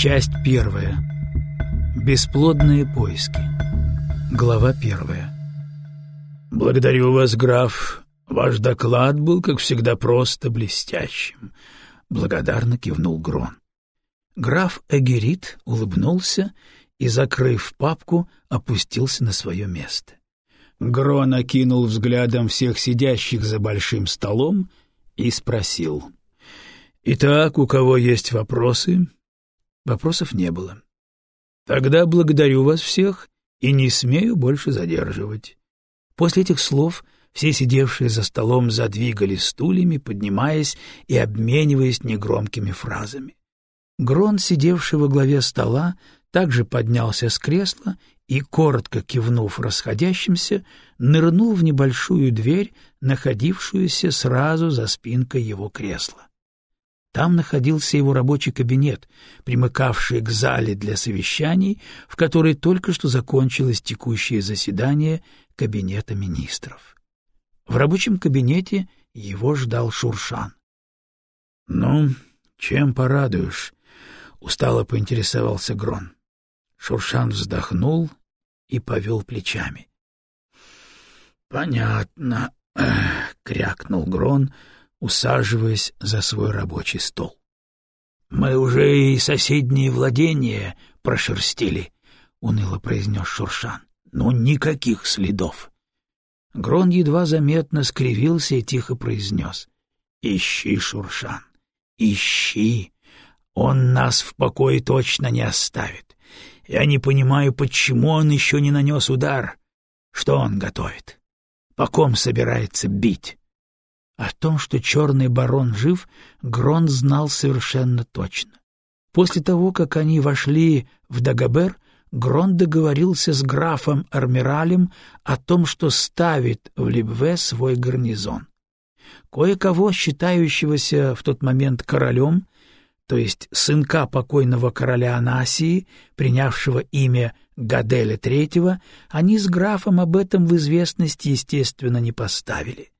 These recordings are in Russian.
Часть первая. Бесплодные поиски. Глава первая. «Благодарю вас, граф. Ваш доклад был, как всегда, просто блестящим», — благодарно кивнул Грон. Граф Эгерит улыбнулся и, закрыв папку, опустился на свое место. Грон окинул взглядом всех сидящих за большим столом и спросил. «Итак, у кого есть вопросы?» Вопросов не было. «Тогда благодарю вас всех и не смею больше задерживать». После этих слов все сидевшие за столом задвигали стульями, поднимаясь и обмениваясь негромкими фразами. Грон, сидевший во главе стола, также поднялся с кресла и, коротко кивнув расходящимся, нырнул в небольшую дверь, находившуюся сразу за спинкой его кресла. Там находился его рабочий кабинет, примыкавший к зале для совещаний, в которой только что закончилось текущее заседание Кабинета министров. В рабочем кабинете его ждал Шуршан. — Ну, чем порадуешь? — устало поинтересовался Грон. Шуршан вздохнул и повел плечами. — Понятно, — крякнул Грон, усаживаясь за свой рабочий стол. — Мы уже и соседние владения прошерстили, — уныло произнес Шуршан. — Но никаких следов. Грон едва заметно скривился и тихо произнес. — Ищи, Шуршан, ищи. Он нас в покое точно не оставит. Я не понимаю, почему он еще не нанес удар. Что он готовит? По ком собирается бить? О том, что черный барон жив, Грон знал совершенно точно. После того, как они вошли в Дагобер, Грон договорился с графом Армиралем о том, что ставит в Либве свой гарнизон. Кое-кого, считающегося в тот момент королем, то есть сынка покойного короля Анасии, принявшего имя Гаделя III, они с графом об этом в известность, естественно, не поставили.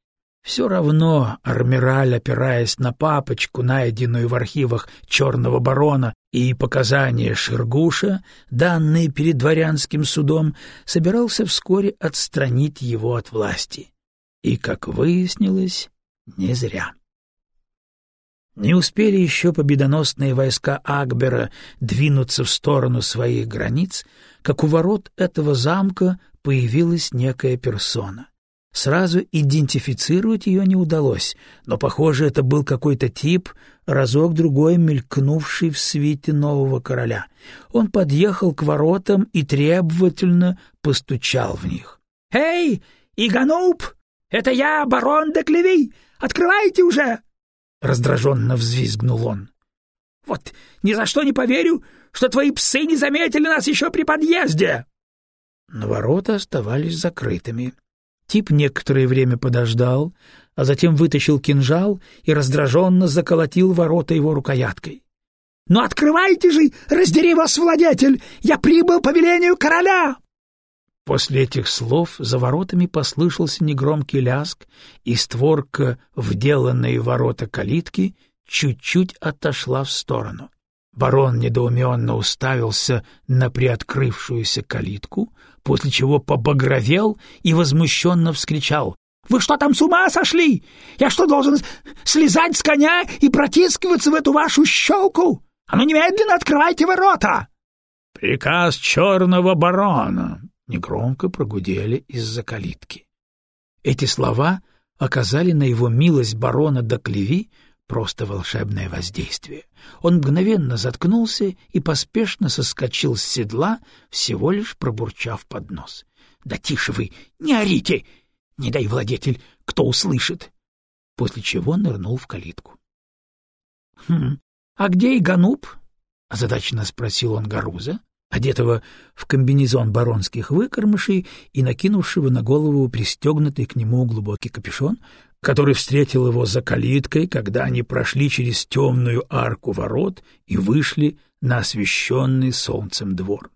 Все равно Армираль, опираясь на папочку, найденную в архивах Черного барона, и показания Ширгуша, данные перед дворянским судом, собирался вскоре отстранить его от власти. И, как выяснилось, не зря. Не успели еще победоносные войска Акбера двинуться в сторону своих границ, как у ворот этого замка появилась некая персона. Сразу идентифицировать ее не удалось, но, похоже, это был какой-то тип, разок-другой мелькнувший в свете нового короля. Он подъехал к воротам и требовательно постучал в них. — Эй, Игануп! Это я, барон де Клеви! Открывайте уже! — раздраженно взвизгнул он. — Вот ни за что не поверю, что твои псы не заметили нас еще при подъезде! Но ворота оставались закрытыми. Тип некоторое время подождал, а затем вытащил кинжал и раздраженно заколотил ворота его рукояткой. — Ну открывайте же, раздери вас, владетель! Я прибыл по велению короля! После этих слов за воротами послышался негромкий ляск, и створка, вделанная в ворота калитки, чуть-чуть отошла в сторону. Барон недоуменно уставился на приоткрывшуюся калитку, после чего побагровел и возмущенно вскричал. — Вы что там с ума сошли? Я что, должен слезать с коня и протискиваться в эту вашу щелку? А ну немедленно открывайте ворота! — Приказ черного барона! негромко прогудели из-за калитки. Эти слова оказали на его милость барона Доклеви просто волшебное воздействие. Он мгновенно заткнулся и поспешно соскочил с седла, всего лишь пробурчав под нос. — Да тише вы, не орите! Не дай, владетель, кто услышит! После чего нырнул в калитку. — Хм, а где Игануб? — озадаченно спросил он Гаруза одетого в комбинезон баронских выкормышей и накинувшего на голову пристегнутый к нему глубокий капюшон, который встретил его за калиткой, когда они прошли через темную арку ворот и вышли на освещенный солнцем двор.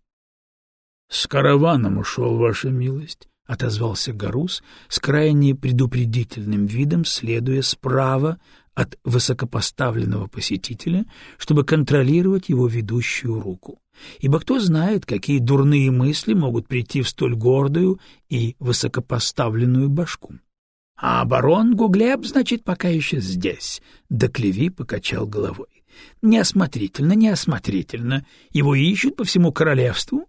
— С караваном ушел, ваша милость, — отозвался Гарус с крайне предупредительным видом, следуя справа от высокопоставленного посетителя, чтобы контролировать его ведущую руку. Ибо кто знает, какие дурные мысли могут прийти в столь гордую и высокопоставленную башку. — А барон Гуглеб, значит, пока еще здесь, — Доклеви покачал головой. — Неосмотрительно, неосмотрительно. Его ищут по всему королевству.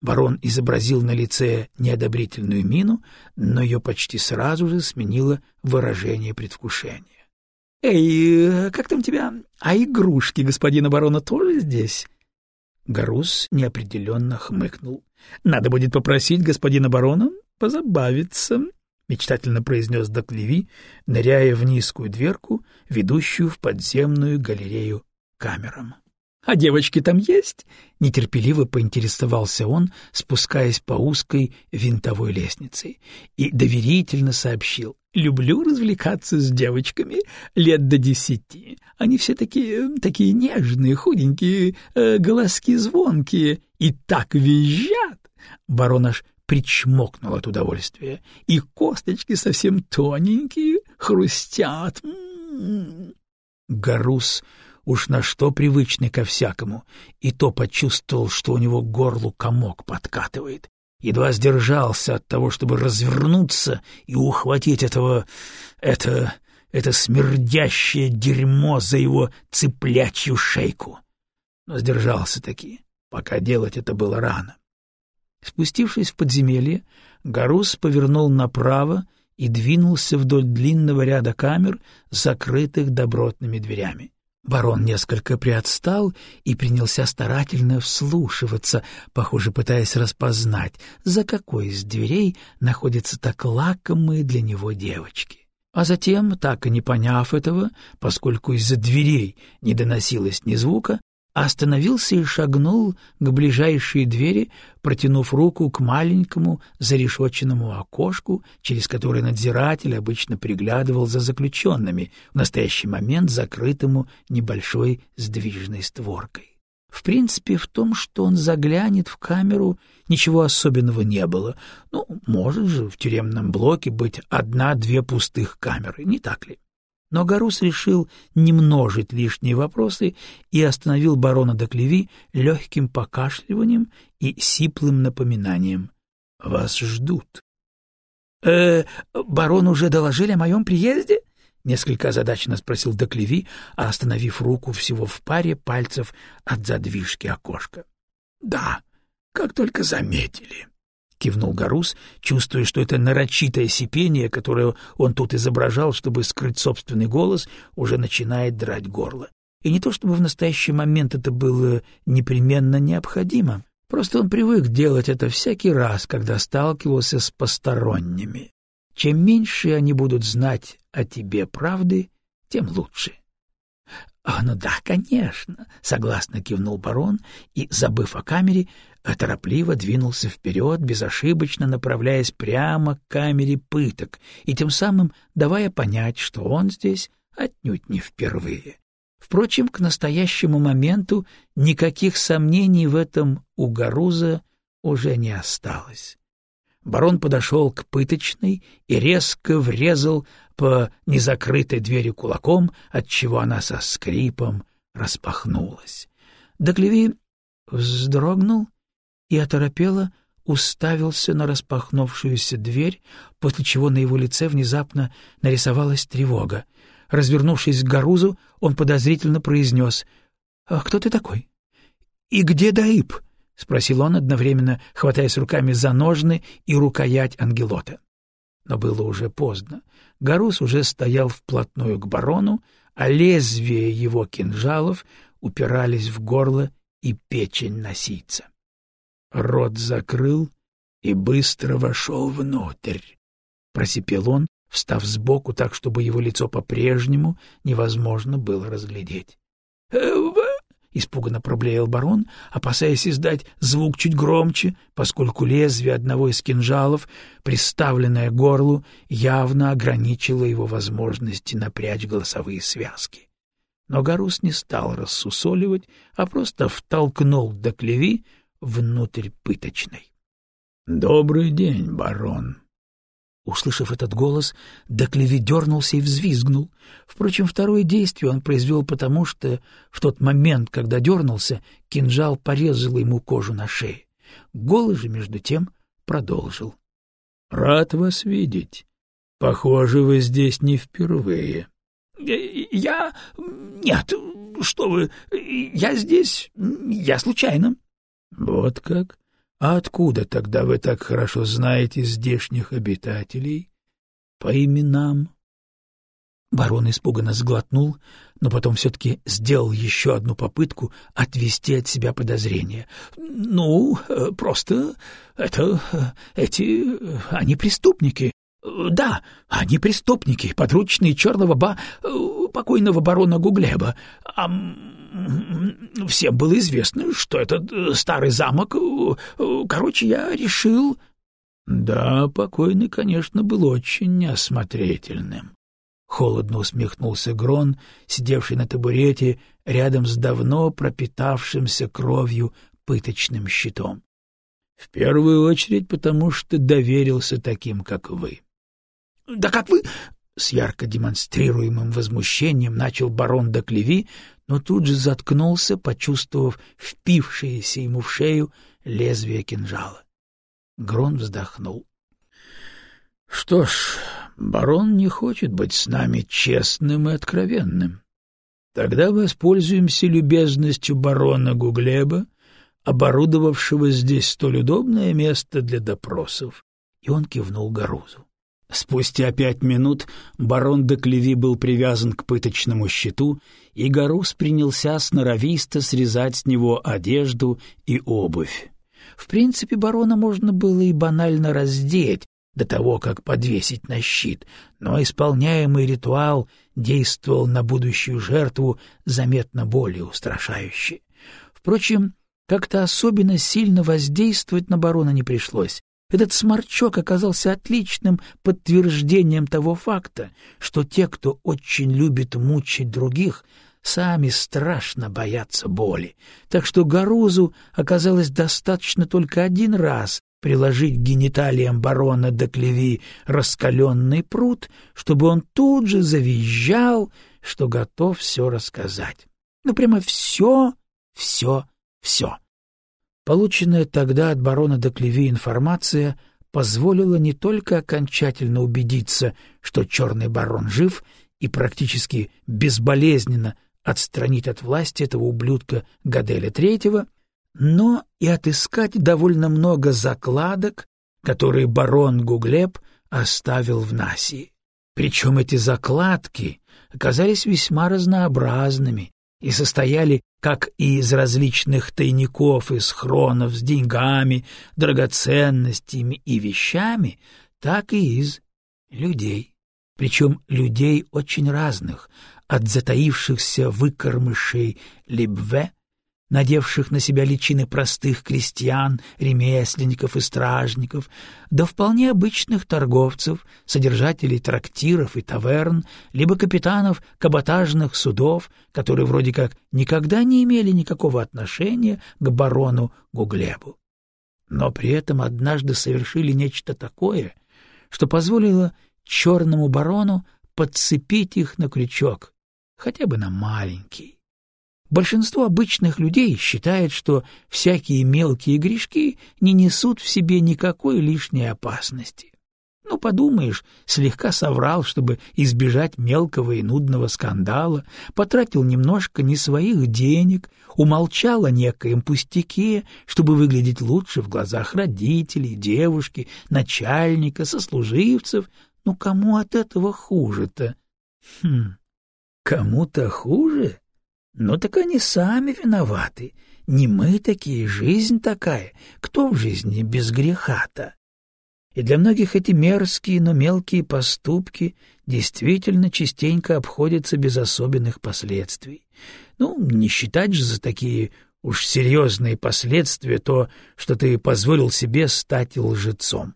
Барон изобразил на лице неодобрительную мину, но ее почти сразу же сменило выражение предвкушения. «Эй, как там тебя? А игрушки господина барона тоже здесь?» Гарус неопределенно хмыкнул. «Надо будет попросить господина барона позабавиться», — мечтательно произнес Доклеви, ныряя в низкую дверку, ведущую в подземную галерею камерам. «А девочки там есть?» — нетерпеливо поинтересовался он, спускаясь по узкой винтовой лестнице, и доверительно сообщил. «Люблю развлекаться с девочками лет до десяти. Они все такие, такие нежные, худенькие, э, голоски звонкие и так визжат!» Барон аж причмокнул от удовольствия. «И косточки совсем тоненькие, хрустят!» М -м -м. Гарус уж на что привычный ко всякому, и то почувствовал, что у него горлу комок подкатывает. Едва сдержался от того, чтобы развернуться и ухватить этого... это... это смердящее дерьмо за его цыплячью шейку. Но сдержался таки, пока делать это было рано. Спустившись в подземелье, Гарус повернул направо и двинулся вдоль длинного ряда камер, закрытых добротными дверями. Барон несколько приотстал и принялся старательно вслушиваться, похоже, пытаясь распознать, за какой из дверей находятся так лакомые для него девочки. А затем, так и не поняв этого, поскольку из-за дверей не доносилось ни звука, остановился и шагнул к ближайшей двери, протянув руку к маленькому зарешоченному окошку, через которое надзиратель обычно приглядывал за заключенными, в настоящий момент закрытому небольшой сдвижной створкой. В принципе, в том, что он заглянет в камеру, ничего особенного не было. Ну, может же в тюремном блоке быть одна-две пустых камеры, не так ли? Но Гарус решил не множить лишние вопросы и остановил барона Доклеви легким покашливанием и сиплым напоминанием. — Вас ждут. «Э, — Барон уже доложили о моем приезде? — несколько озадаченно спросил Доклеви, остановив руку всего в паре пальцев от задвижки окошка. — Да, как только заметили. —— кивнул Гарус, чувствуя, что это нарочитое сипение, которое он тут изображал, чтобы скрыть собственный голос, уже начинает драть горло. И не то чтобы в настоящий момент это было непременно необходимо, просто он привык делать это всякий раз, когда сталкивался с посторонними. Чем меньше они будут знать о тебе правды, тем лучше. — А, ну да, конечно, — согласно кивнул барон и, забыв о камере, торопливо двинулся вперед, безошибочно направляясь прямо к камере пыток и тем самым давая понять, что он здесь отнюдь не впервые. Впрочем, к настоящему моменту никаких сомнений в этом у Гаруза уже не осталось. Барон подошел к пыточной и резко врезал по незакрытой двери кулаком, отчего она со скрипом распахнулась. Доклеви вздрогнул и оторопело уставился на распахнувшуюся дверь, после чего на его лице внезапно нарисовалась тревога. Развернувшись к Гарузу, он подозрительно произнес «А кто ты такой?» «И где Даиб?» — спросил он, одновременно хватаясь руками за ножны и рукоять ангелота. Но было уже поздно. Гарус уже стоял вплотную к барону, а лезвия его кинжалов упирались в горло и печень носийца рот закрыл и быстро вошел внутрь. Просипел он, встав сбоку так, чтобы его лицо по-прежнему невозможно было разглядеть. — испуганно проблеял барон, опасаясь издать звук чуть громче, поскольку лезвие одного из кинжалов, приставленное к горлу, явно ограничило его возможности напрячь голосовые связки. Но Гарус не стал рассусоливать, а просто втолкнул до клеви внутрь пыточной. — Добрый день, барон. Услышав этот голос, Доклеви дернулся и взвизгнул. Впрочем, второе действие он произвел потому, что в тот момент, когда дернулся, кинжал порезал ему кожу на шее. Голос же, между тем, продолжил. — Рад вас видеть. Похоже, вы здесь не впервые. — Я... Нет, что вы... Я здесь... Я случайно. — Вот как? А откуда тогда вы так хорошо знаете здешних обитателей? По именам? Барон испуганно сглотнул, но потом все-таки сделал еще одну попытку отвести от себя подозрения. — Ну, э, просто это... эти... они преступники. Да, они преступники, подручные черного ба... покойного барона Гуглеба. А всем было известно, что этот э, старый замок... Э, короче, я решил... Да, покойный, конечно, был очень неосмотрительным. Холодно усмехнулся Грон, сидевший на табурете рядом с давно пропитавшимся кровью пыточным щитом. В первую очередь потому, что доверился таким, как вы. — Да как вы... — с ярко демонстрируемым возмущением начал барон Доклеви, но тут же заткнулся, почувствовав впившееся ему в шею лезвие кинжала. Грон вздохнул. — Что ж, барон не хочет быть с нами честным и откровенным. Тогда воспользуемся любезностью барона Гуглеба, оборудовавшего здесь столь удобное место для допросов. И он кивнул Гарузу. Спустя пять минут барон де Клеви был привязан к пыточному щиту, и Гарус принялся сноровисто срезать с него одежду и обувь. В принципе, барона можно было и банально раздеть до того, как подвесить на щит, но исполняемый ритуал действовал на будущую жертву заметно более устрашающе. Впрочем, как-то особенно сильно воздействовать на барона не пришлось. Этот сморчок оказался отличным подтверждением того факта, что те, кто очень любит мучить других, сами страшно боятся боли. Так что Гарузу оказалось достаточно только один раз приложить к гениталиям барона до клеви раскаленный пруд, чтобы он тут же завизжал, что готов все рассказать. Ну, прямо все, все, все. Полученная тогда от барона Доклеви информация позволила не только окончательно убедиться, что черный барон жив и практически безболезненно отстранить от власти этого ублюдка Гаделя Третьего, но и отыскать довольно много закладок, которые барон Гуглеб оставил в Насии. Причем эти закладки оказались весьма разнообразными и состояли как и из различных тайников и схронов с деньгами, драгоценностями и вещами, так и из людей. Причем людей очень разных, от затаившихся выкормышей Либве надевших на себя личины простых крестьян, ремесленников и стражников, до вполне обычных торговцев, содержателей трактиров и таверн, либо капитанов каботажных судов, которые вроде как никогда не имели никакого отношения к барону Гуглебу. Но при этом однажды совершили нечто такое, что позволило черному барону подцепить их на крючок, хотя бы на маленький. Большинство обычных людей считает, что всякие мелкие грешки не несут в себе никакой лишней опасности. Ну, подумаешь, слегка соврал, чтобы избежать мелкого и нудного скандала, потратил немножко не своих денег, умолчал о некоем пустяке, чтобы выглядеть лучше в глазах родителей, девушки, начальника, сослуживцев. Ну, кому от этого хуже-то? Хм, кому-то хуже? Ну так они сами виноваты. Не мы такие, жизнь такая. Кто в жизни без греха-то? И для многих эти мерзкие, но мелкие поступки действительно частенько обходятся без особенных последствий. Ну, не считать же за такие уж серьезные последствия то, что ты позволил себе стать лжецом.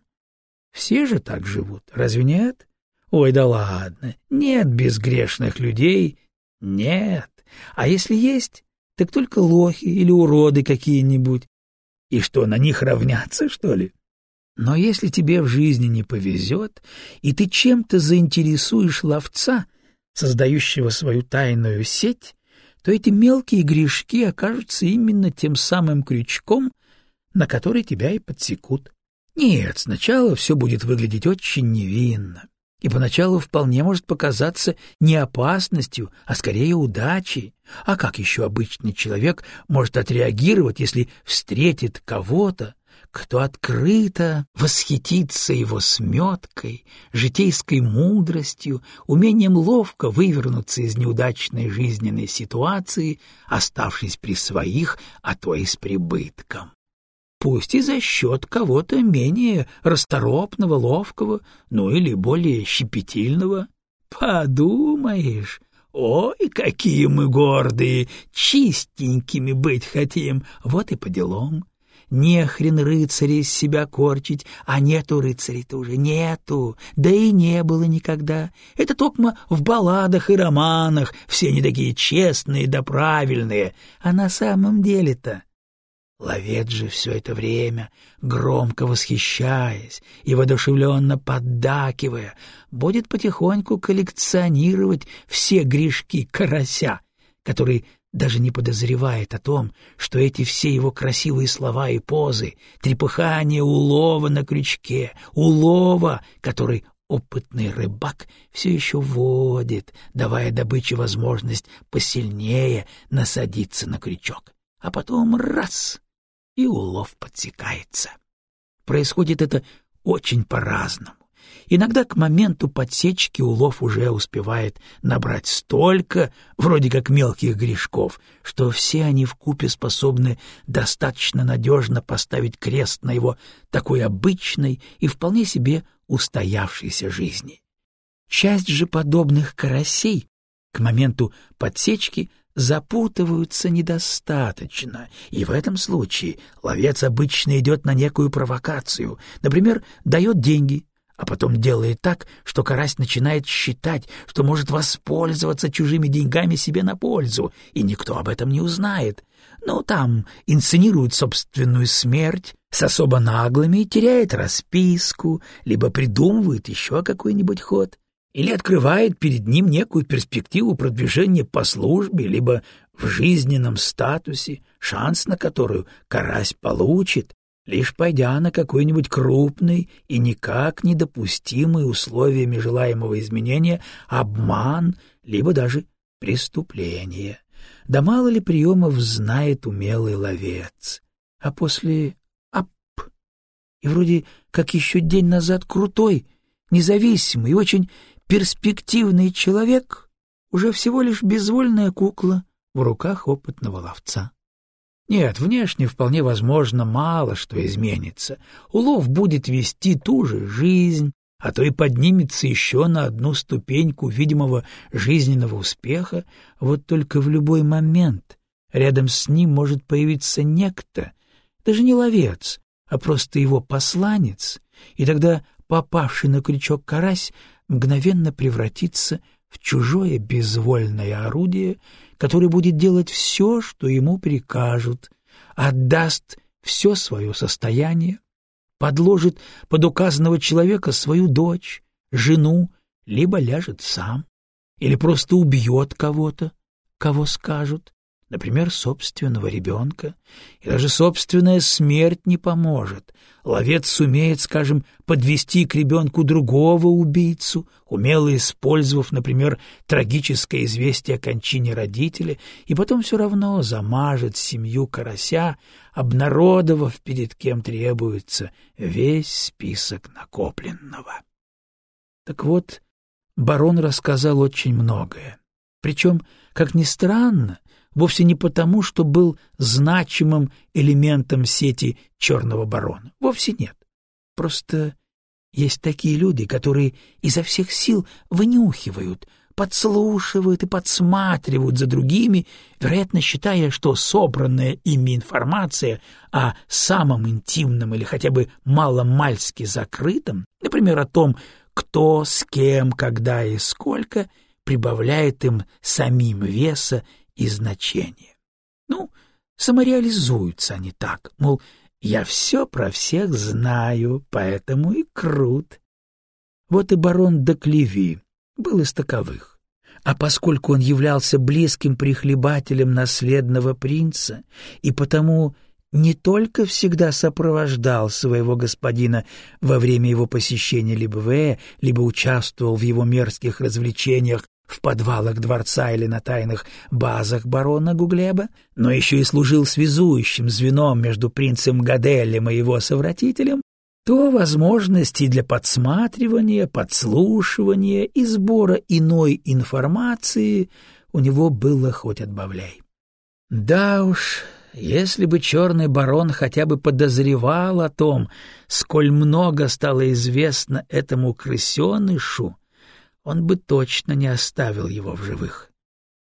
Все же так живут, разве нет? Ой, да ладно, нет безгрешных людей, нет. А если есть, так только лохи или уроды какие-нибудь. И что, на них равняться, что ли? Но если тебе в жизни не повезет, и ты чем-то заинтересуешь ловца, создающего свою тайную сеть, то эти мелкие грешки окажутся именно тем самым крючком, на который тебя и подсекут. Нет, сначала все будет выглядеть очень невинно, и поначалу вполне может показаться не опасностью, а скорее удачей. А как еще обычный человек может отреагировать, если встретит кого-то, кто открыто восхитится его сметкой, житейской мудростью, умением ловко вывернуться из неудачной жизненной ситуации, оставшись при своих, а то и с прибытком. Пусть и за счет кого-то менее расторопного, ловкого, ну или более щепетильного. Подумаешь, ой, какие мы гордые, чистенькими быть хотим, вот и по делам. Не хрен рыцаря из себя корчить, а нету рыцарей-то уже, нету, да и не было никогда. Это токмо в балладах и романах, все они такие честные да правильные, а на самом деле-то... Ловец же все это время, громко восхищаясь и воодушевленно поддакивая, будет потихоньку коллекционировать все грешки карася, который даже не подозревает о том, что эти все его красивые слова и позы, трепыхание улова на крючке, улова, который опытный рыбак все еще водит, давая добыче возможность посильнее насадиться на крючок. А потом раз — и улов подсекается. Происходит это очень по-разному. Иногда к моменту подсечки улов уже успевает набрать столько, вроде как мелких грешков, что все они вкупе способны достаточно надежно поставить крест на его такой обычной и вполне себе устоявшейся жизни. Часть же подобных карасей к моменту подсечки запутываются недостаточно, и в этом случае ловец обычно идет на некую провокацию, например, дает деньги а потом делает так, что карась начинает считать, что может воспользоваться чужими деньгами себе на пользу, и никто об этом не узнает. Ну, там инсценирует собственную смерть с особо наглыми, теряет расписку, либо придумывает еще какой-нибудь ход, или открывает перед ним некую перспективу продвижения по службе, либо в жизненном статусе, шанс на которую карась получит, лишь пойдя на какой-нибудь крупный и никак недопустимый условиями желаемого изменения обман, либо даже преступление. Да мало ли приемов знает умелый ловец. А после — ап! И вроде как еще день назад крутой, независимый и очень перспективный человек уже всего лишь безвольная кукла в руках опытного ловца. Нет, внешне вполне возможно мало что изменится. Улов будет вести ту же жизнь, а то и поднимется еще на одну ступеньку видимого жизненного успеха, вот только в любой момент рядом с ним может появиться некто, даже не ловец, а просто его посланец, и тогда попавший на крючок карась мгновенно превратится в чужое безвольное орудие, который будет делать все, что ему прикажут, отдаст все свое состояние, подложит под указанного человека свою дочь, жену, либо ляжет сам, или просто убьет кого-то, кого скажут, например, собственного ребенка, и даже собственная смерть не поможет. Ловец сумеет, скажем, подвести к ребенку другого убийцу, умело использовав, например, трагическое известие о кончине родителя, и потом все равно замажет семью карася, обнародовав, перед кем требуется весь список накопленного. Так вот, барон рассказал очень многое. Причем, как ни странно, вовсе не потому, что был значимым элементом сети черного барона. Вовсе нет. Просто есть такие люди, которые изо всех сил вынюхивают, подслушивают и подсматривают за другими, вероятно, считая, что собранная ими информация о самом интимном или хотя бы маломальски закрытом, например, о том, кто, с кем, когда и сколько, прибавляет им самим веса и значение. Ну, самореализуются они так, мол, Я все про всех знаю, поэтому и крут. Вот и барон Доклеви был из таковых. А поскольку он являлся близким прихлебателем наследного принца и потому не только всегда сопровождал своего господина во время его посещения Либве, либо участвовал в его мерзких развлечениях в подвалах дворца или на тайных базах барона Гуглеба, но еще и служил связующим звеном между принцем Гаделем и его совратителем, то возможностей для подсматривания, подслушивания и сбора иной информации у него было хоть отбавляй. Да уж, если бы черный барон хотя бы подозревал о том, сколь много стало известно этому крысенышу, он бы точно не оставил его в живых.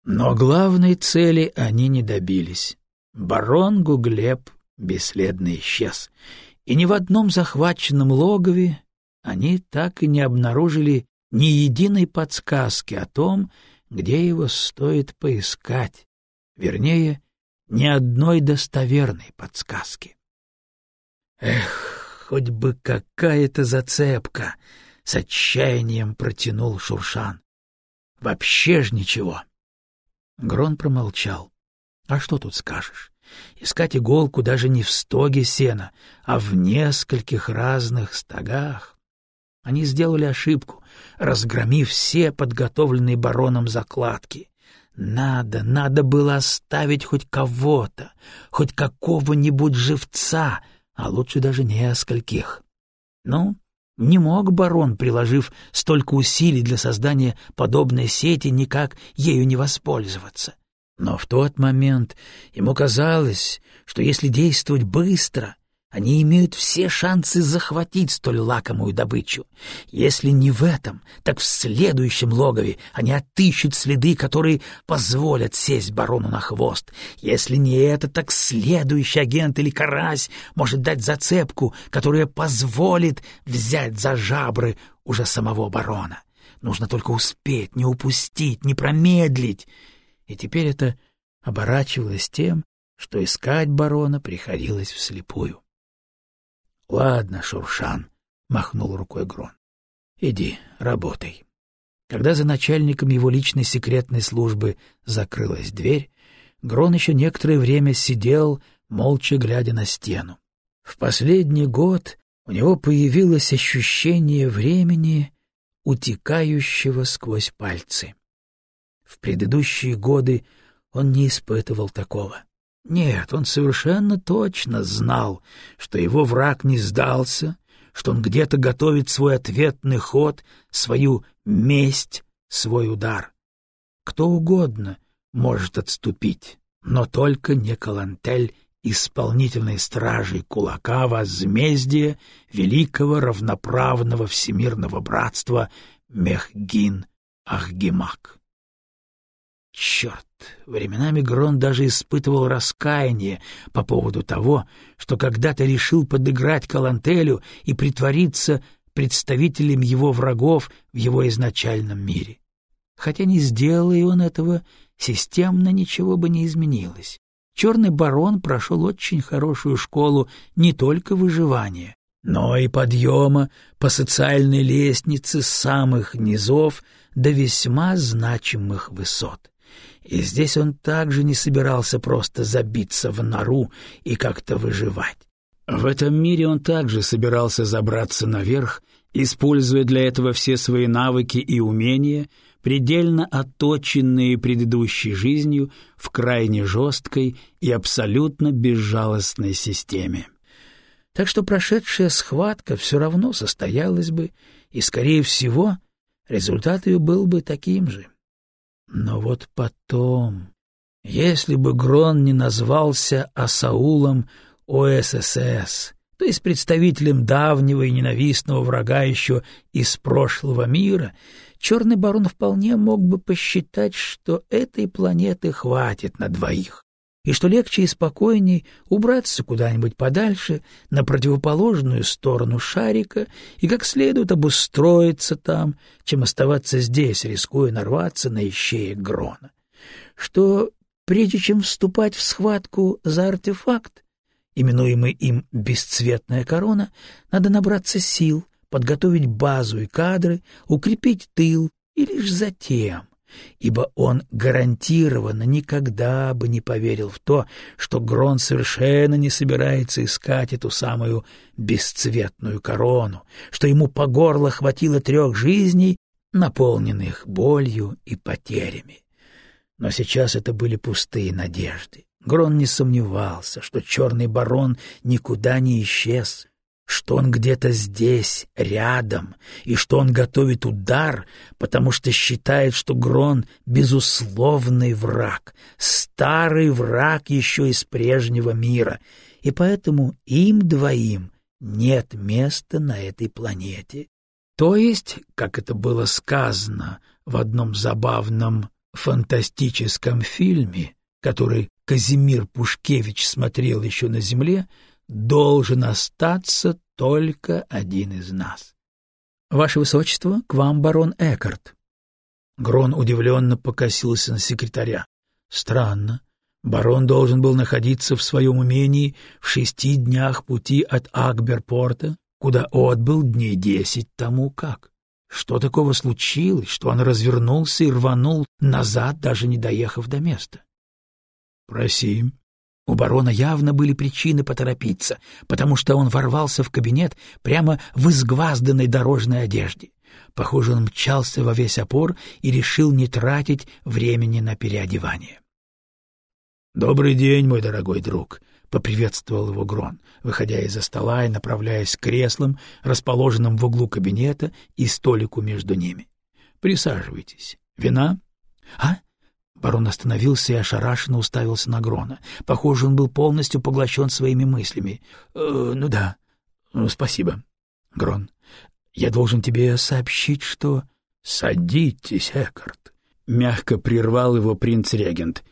Но главной цели они не добились. Барон Гуглеб бесследно исчез, и ни в одном захваченном логове они так и не обнаружили ни единой подсказки о том, где его стоит поискать, вернее, ни одной достоверной подсказки. Эх, хоть бы какая-то зацепка! — с отчаянием протянул Шуршан. — Вообще ж ничего. Грон промолчал. — А что тут скажешь? Искать иголку даже не в стоге сена, а в нескольких разных стогах. Они сделали ошибку, разгромив все подготовленные бароном закладки. Надо, надо было оставить хоть кого-то, хоть какого-нибудь живца, а лучше даже нескольких. Ну, не мог барон, приложив столько усилий для создания подобной сети, никак ею не воспользоваться. Но в тот момент ему казалось, что если действовать быстро, они имеют все шансы захватить столь лакомую добычу. Если не в этом, так в следующем логове они отыщут следы, которые позволят сесть барону на хвост. Если не это, так следующий агент или карась может дать зацепку, которая позволит взять за жабры уже самого барона. Нужно только успеть, не упустить, не промедлить. И теперь это оборачивалось тем, что искать барона приходилось вслепую. — Ладно, Шуршан, — махнул рукой Грон. — Иди, работай. Когда за начальником его личной секретной службы закрылась дверь, Грон еще некоторое время сидел, молча глядя на стену. В последний год у него появилось ощущение времени, утекающего сквозь пальцы. В предыдущие годы он не испытывал такого. Нет, он совершенно точно знал, что его враг не сдался, что он где-то готовит свой ответный ход, свою месть, свой удар. Кто угодно может отступить, но только не Калантель, исполнительной стражей кулака возмездия великого равноправного всемирного братства Мехгин Ахгимак. Черт! Временами Грон даже испытывал раскаяние по поводу того, что когда-то решил подыграть Калантелю и притвориться представителем его врагов в его изначальном мире. Хотя не сделал и он этого, системно ничего бы не изменилось. Черный барон прошел очень хорошую школу не только выживания, но и подъема по социальной лестнице с самых низов до весьма значимых высот. И здесь он также не собирался просто забиться в нору и как-то выживать. В этом мире он также собирался забраться наверх, используя для этого все свои навыки и умения, предельно отточенные предыдущей жизнью в крайне жесткой и абсолютно безжалостной системе. Так что прошедшая схватка все равно состоялась бы, и, скорее всего, результат ее был бы таким же. Но вот потом, если бы Грон не назвался Асаулом ОССС, то есть представителем давнего и ненавистного врага еще из прошлого мира, Черный барон вполне мог бы посчитать, что этой планеты хватит на двоих и что легче и спокойней убраться куда-нибудь подальше, на противоположную сторону шарика, и как следует обустроиться там, чем оставаться здесь, рискуя нарваться на ищеек Грона. Что, прежде чем вступать в схватку за артефакт, именуемый им «бесцветная корона», надо набраться сил, подготовить базу и кадры, укрепить тыл, и лишь затем, ибо он гарантированно никогда бы не поверил в то, что Грон совершенно не собирается искать эту самую бесцветную корону, что ему по горло хватило трех жизней, наполненных болью и потерями. Но сейчас это были пустые надежды. Грон не сомневался, что черный барон никуда не исчез, что он где-то здесь, рядом, и что он готовит удар, потому что считает, что Грон — безусловный враг, старый враг еще из прежнего мира, и поэтому им двоим нет места на этой планете. То есть, как это было сказано в одном забавном фантастическом фильме, который Казимир Пушкевич смотрел еще на земле, должен остаться только один из нас. — Ваше Высочество, к вам барон Экарт. Грон удивленно покосился на секретаря. Странно. Барон должен был находиться в своем умении в шести днях пути от Акберпорта, куда отбыл дней десять тому как. Что такого случилось, что он развернулся и рванул назад, даже не доехав до места? — Проси, у барона явно были причины поторопиться, потому что он ворвался в кабинет прямо в изгвазданной дорожной одежде. Похоже, он мчался во весь опор и решил не тратить времени на переодевание. — Добрый день, мой дорогой друг, — поприветствовал его Грон, выходя из-за стола и направляясь к креслам, расположенным в углу кабинета и столику между ними. — Присаживайтесь. Вина? — А? Барон остановился и ошарашенно уставился на Грона. Похоже, он был полностью поглощен своими мыслями. «Э, «Ну да, ну, спасибо, Грон. Я должен тебе сообщить, что...» «Садитесь, Экарт», — мягко прервал его принц-регент.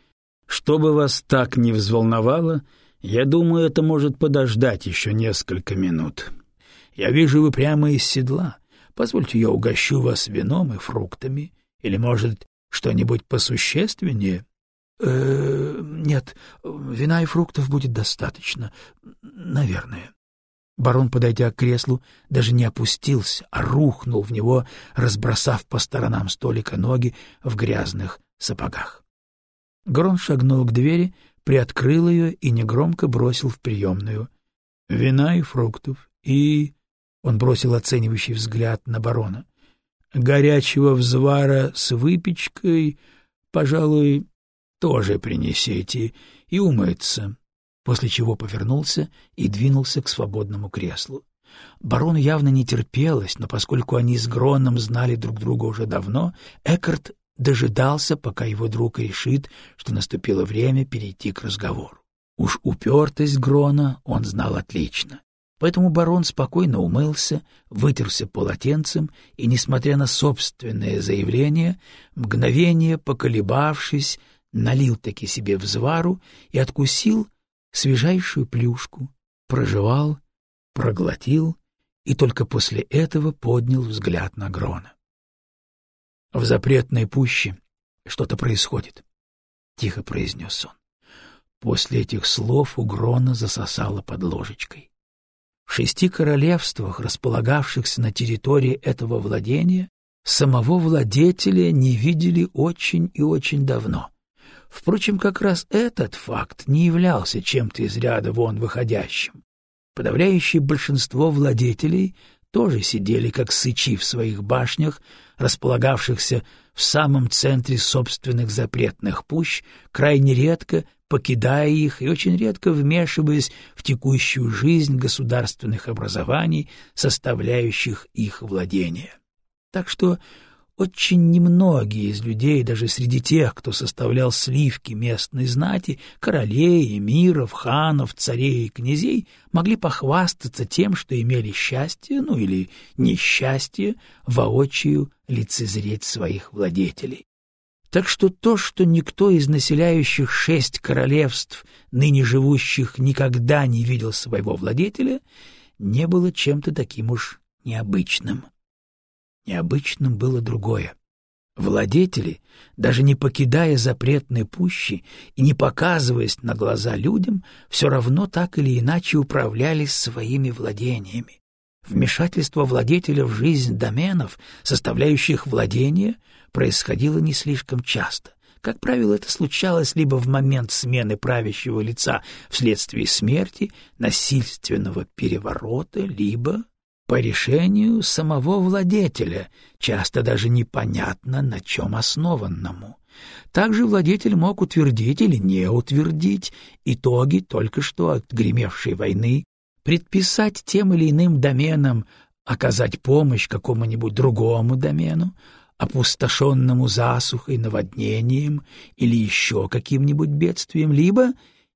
«Что бы вас так не взволновало, я думаю, это может подождать еще несколько минут. Я вижу, вы прямо из седла. Позвольте, я угощу вас вином и фруктами. Или, может, что-нибудь посущественнее? Э, нет, вина и фруктов будет достаточно, наверное. Барон, подойдя к креслу, даже не опустился, а рухнул в него, разбросав по сторонам столика ноги в грязных сапогах. Грон шагнул к двери, приоткрыл ее и негромко бросил в приемную. «Вина и фруктов, и...» Он бросил оценивающий взгляд на барона горячего взвара с выпечкой, пожалуй, тоже принесите и умыться, после чего повернулся и двинулся к свободному креслу. Барону явно не терпелось, но поскольку они с Гроном знали друг друга уже давно, Экарт дожидался, пока его друг решит, что наступило время перейти к разговору. Уж упертость Грона он знал отлично. Поэтому барон спокойно умылся, вытерся полотенцем и, несмотря на собственное заявление, мгновение поколебавшись, налил таки себе взвару и откусил свежайшую плюшку, прожевал, проглотил и только после этого поднял взгляд на Грона. В запретной пуще что-то происходит, — тихо произнес он. После этих слов у Грона засосало под ложечкой. Шести королевствах, располагавшихся на территории этого владения, самого владетеля не видели очень и очень давно. Впрочем, как раз этот факт не являлся чем-то из ряда вон выходящим. Подавляющее большинство владетелей тоже сидели как сычи в своих башнях, располагавшихся в самом центре собственных запретных пущ, крайне редко покидая их и очень редко вмешиваясь в текущую жизнь государственных образований, составляющих их владения. Так что очень немногие из людей, даже среди тех, кто составлял сливки местной знати, королей, эмиров, ханов, царей и князей, могли похвастаться тем, что имели счастье, ну или несчастье, воочию лицезреть своих владетелей. Так что то, что никто из населяющих шесть королевств, ныне живущих, никогда не видел своего владетеля, не было чем-то таким уж необычным. Необычным было другое. Владетели, даже не покидая запретной пущи и не показываясь на глаза людям, все равно так или иначе управлялись своими владениями. Вмешательство владетеля в жизнь доменов, составляющих владение, происходило не слишком часто. Как правило, это случалось либо в момент смены правящего лица вследствие смерти, насильственного переворота, либо по решению самого владетеля, часто даже непонятно на чем основанному. Также владетель мог утвердить или не утвердить итоги только что отгремевшей войны, предписать тем или иным доменам оказать помощь какому-нибудь другому домену, опустошенному засухой, наводнением или еще каким-нибудь бедствием, либо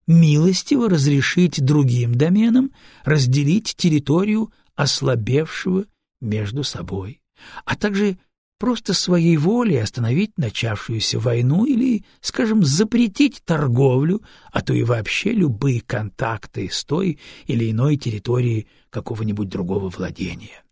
милостиво разрешить другим доменам разделить территорию ослабевшего между собой, а также просто своей волей остановить начавшуюся войну или, скажем, запретить торговлю, а то и вообще любые контакты с той или иной территорией какого-нибудь другого владения.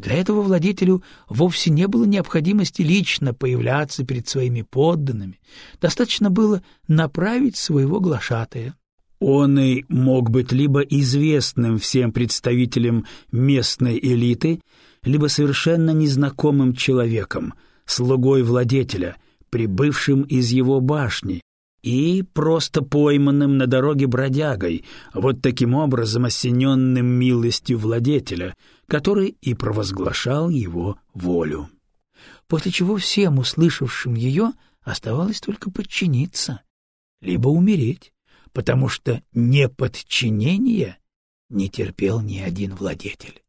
Для этого владетелю вовсе не было необходимости лично появляться перед своими подданными, достаточно было направить своего глашатая. Он и мог быть либо известным всем представителям местной элиты, либо совершенно незнакомым человеком, слугой владетеля, прибывшим из его башни, и просто пойманным на дороге бродягой, вот таким образом осененным милостью владетеля, который и провозглашал его волю. После чего всем, услышавшим ее, оставалось только подчиниться, либо умереть потому что неподчинения не терпел ни один владетель.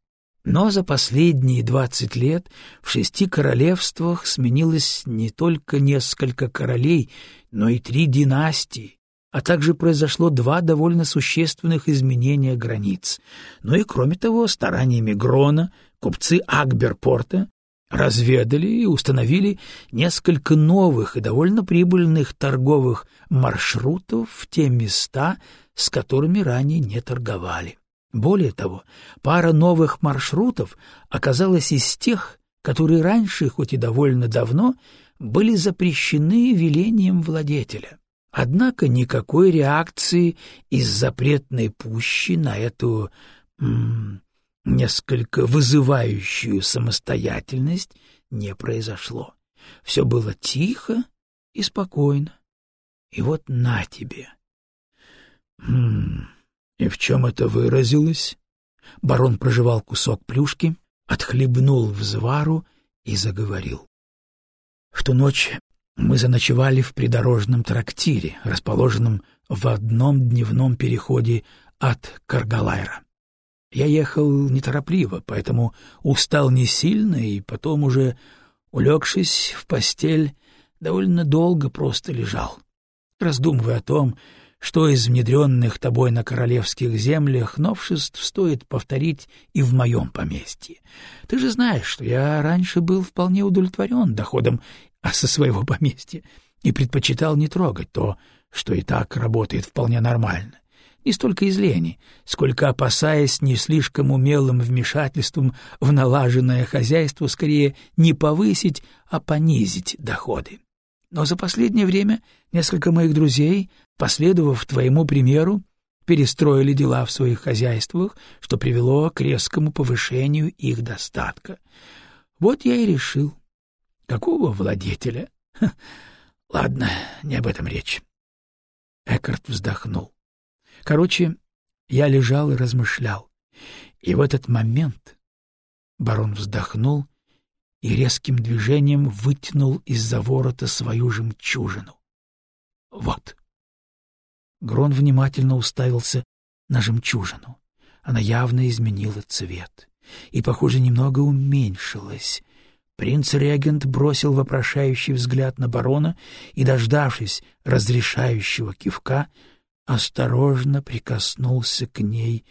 Но за последние двадцать лет в шести королевствах сменилось не только несколько королей, но и три династии, а также произошло два довольно существенных изменения границ. Ну и кроме того, стараниями Грона купцы Акберпорта разведали и установили несколько новых и довольно прибыльных торговых маршрутов в те места, с которыми ранее не торговали. Более того, пара новых маршрутов оказалась из тех, которые раньше, хоть и довольно давно, были запрещены велением владетеля. Однако никакой реакции из запретной пущи на эту несколько вызывающую самостоятельность не произошло. Все было тихо и спокойно. И вот на тебе. Хм, и в чем это выразилось? Барон прожевал кусок плюшки, отхлебнул взвару и заговорил. В ту ночь мы заночевали в придорожном трактире, расположенном в одном дневном переходе от Каргалайра. Я ехал неторопливо, поэтому устал не сильно, и потом уже, улегшись в постель, довольно долго просто лежал, раздумывая о том, что из внедренных тобой на королевских землях новшеств стоит повторить и в моем поместье. Ты же знаешь, что я раньше был вполне удовлетворен доходом со своего поместья и предпочитал не трогать то, что и так работает вполне нормально не столько из лени, сколько опасаясь не слишком умелым вмешательством в налаженное хозяйство скорее не повысить, а понизить доходы. Но за последнее время несколько моих друзей, последовав твоему примеру, перестроили дела в своих хозяйствах, что привело к резкому повышению их достатка. Вот я и решил. Какого владетеля? Ха, ладно, не об этом речь. Экарт вздохнул. Короче, я лежал и размышлял. И в этот момент барон вздохнул и резким движением вытянул из-за ворота свою жемчужину. Вот. Грон внимательно уставился на жемчужину. Она явно изменила цвет и, похоже, немного уменьшилась. Принц-регент бросил вопрошающий взгляд на барона и, дождавшись разрешающего кивка, осторожно прикоснулся к ней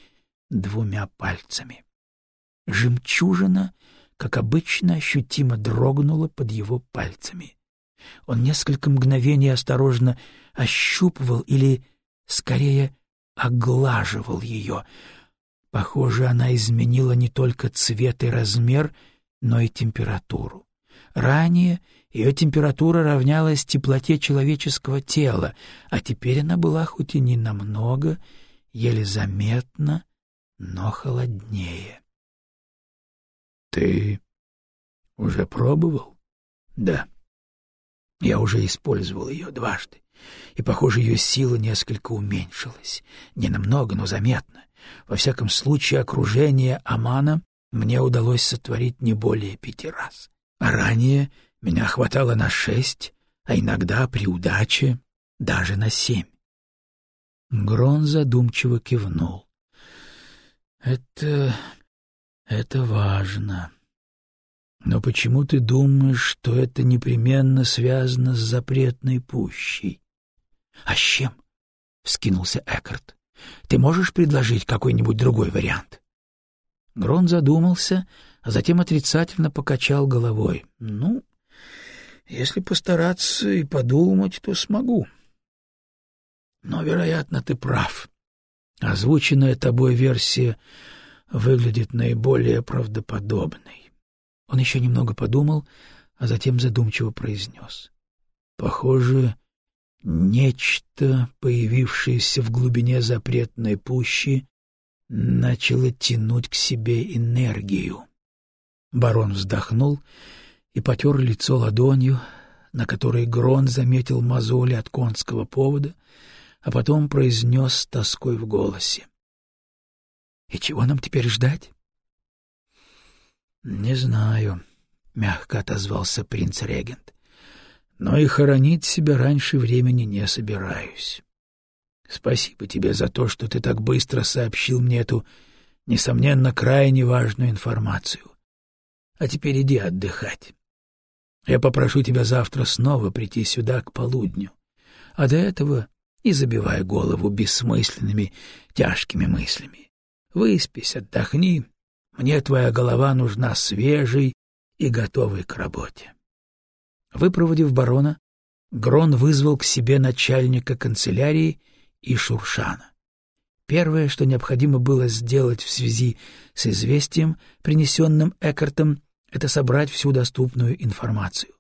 двумя пальцами. Жемчужина, как обычно, ощутимо дрогнула под его пальцами. Он несколько мгновений осторожно ощупывал или, скорее, оглаживал ее. Похоже, она изменила не только цвет и размер, но и температуру. Ранее Ее температура равнялась теплоте человеческого тела, а теперь она была хоть и не намного, еле заметно, но холоднее. — Ты уже пробовал? — Да. Я уже использовал ее дважды, и, похоже, ее сила несколько уменьшилась. Не намного, но заметно. Во всяком случае, окружение Амана мне удалось сотворить не более пяти раз. А ранее меня хватало на шесть, а иногда при удаче даже на семь. Грон задумчиво кивнул. — Это... это важно. Но почему ты думаешь, что это непременно связано с запретной пущей? — А с чем? — вскинулся Экарт. — Ты можешь предложить какой-нибудь другой вариант? Грон задумался, а затем отрицательно покачал головой. — Ну, если постараться и подумать, то смогу. Но, вероятно, ты прав. Озвученная тобой версия выглядит наиболее правдоподобной. Он еще немного подумал, а затем задумчиво произнес. Похоже, нечто, появившееся в глубине запретной пущи, начало тянуть к себе энергию. Барон вздохнул и потер лицо ладонью, на которой Грон заметил мозоли от конского повода, а потом произнес с тоской в голосе. — И чего нам теперь ждать? — Не знаю, — мягко отозвался принц-регент, — но и хоронить себя раньше времени не собираюсь. Спасибо тебе за то, что ты так быстро сообщил мне эту, несомненно, крайне важную информацию. А теперь иди отдыхать. Я попрошу тебя завтра снова прийти сюда к полудню. А до этого не забивай голову бессмысленными, тяжкими мыслями. Выспись, отдохни. Мне твоя голова нужна свежей и готовой к работе. Выпроводив барона, Грон вызвал к себе начальника канцелярии и Шуршана. Первое, что необходимо было сделать в связи с известием, принесенным Экартом, это собрать всю доступную информацию.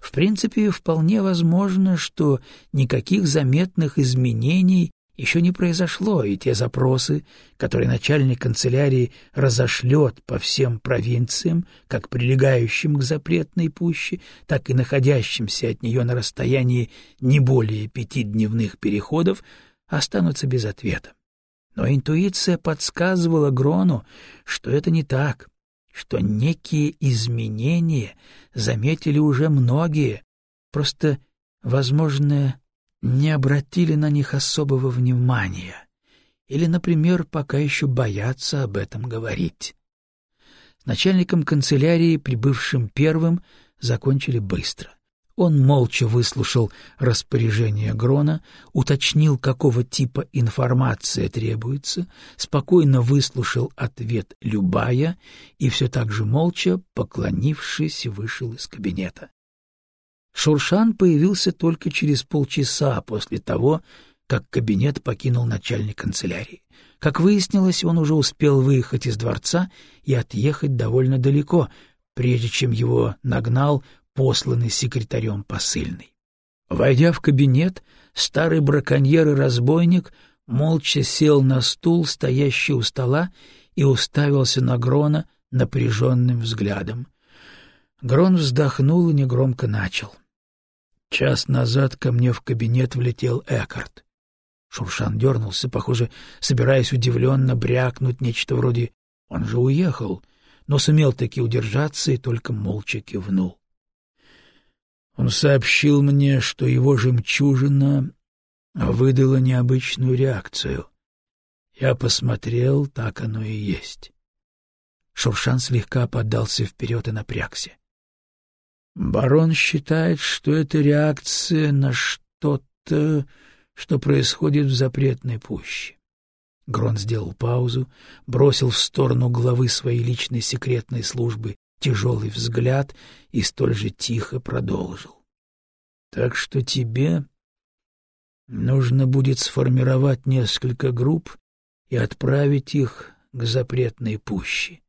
В принципе, вполне возможно, что никаких заметных изменений еще не произошло, и те запросы, которые начальник канцелярии разошлет по всем провинциям, как прилегающим к запретной пуще, так и находящимся от нее на расстоянии не более пяти дневных переходов, останутся без ответа. Но интуиция подсказывала Грону, что это не так, что некие изменения заметили уже многие, просто, возможно, не обратили на них особого внимания или, например, пока еще боятся об этом говорить. С начальником канцелярии, прибывшим первым, закончили быстро. Он молча выслушал распоряжение Грона, уточнил, какого типа информация требуется, спокойно выслушал ответ Любая и все так же молча, поклонившись, вышел из кабинета. Шуршан появился только через полчаса после того, как кабинет покинул начальник канцелярии. Как выяснилось, он уже успел выехать из дворца и отъехать довольно далеко, прежде чем его нагнал посланный секретарем посыльный. Войдя в кабинет, старый браконьер и разбойник молча сел на стул, стоящий у стола, и уставился на Грона напряженным взглядом. Грон вздохнул и негромко начал. Час назад ко мне в кабинет влетел Экарт. Шуршан дернулся, похоже, собираясь удивленно брякнуть нечто вроде «он же уехал», но сумел таки удержаться и только молча кивнул. Он сообщил мне, что его жемчужина выдала необычную реакцию. Я посмотрел, так оно и есть. Шуршан слегка поддался вперед и напрягся. Барон считает, что это реакция на что-то, что происходит в запретной пуще. Грон сделал паузу, бросил в сторону главы своей личной секретной службы тяжелый взгляд и столь же тихо продолжил. — Так что тебе нужно будет сформировать несколько групп и отправить их к запретной пуще.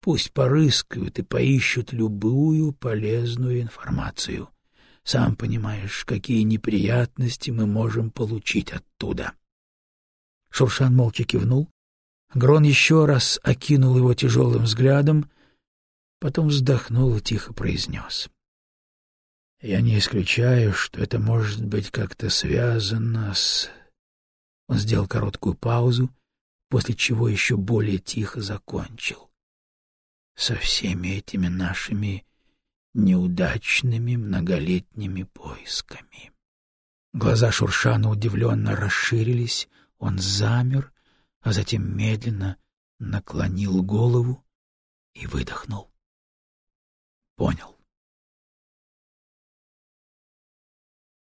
Пусть порыскают и поищут любую полезную информацию. Сам понимаешь, какие неприятности мы можем получить оттуда. Шуршан молча кивнул. Грон еще раз окинул его тяжелым взглядом, потом вздохнул и тихо произнес. — Я не исключаю, что это может быть как-то связано с... Он сделал короткую паузу, после чего еще более тихо закончил со всеми этими нашими неудачными многолетними поисками. Глаза Шуршана удивленно расширились, он замер, а затем медленно наклонил голову и выдохнул. Понял.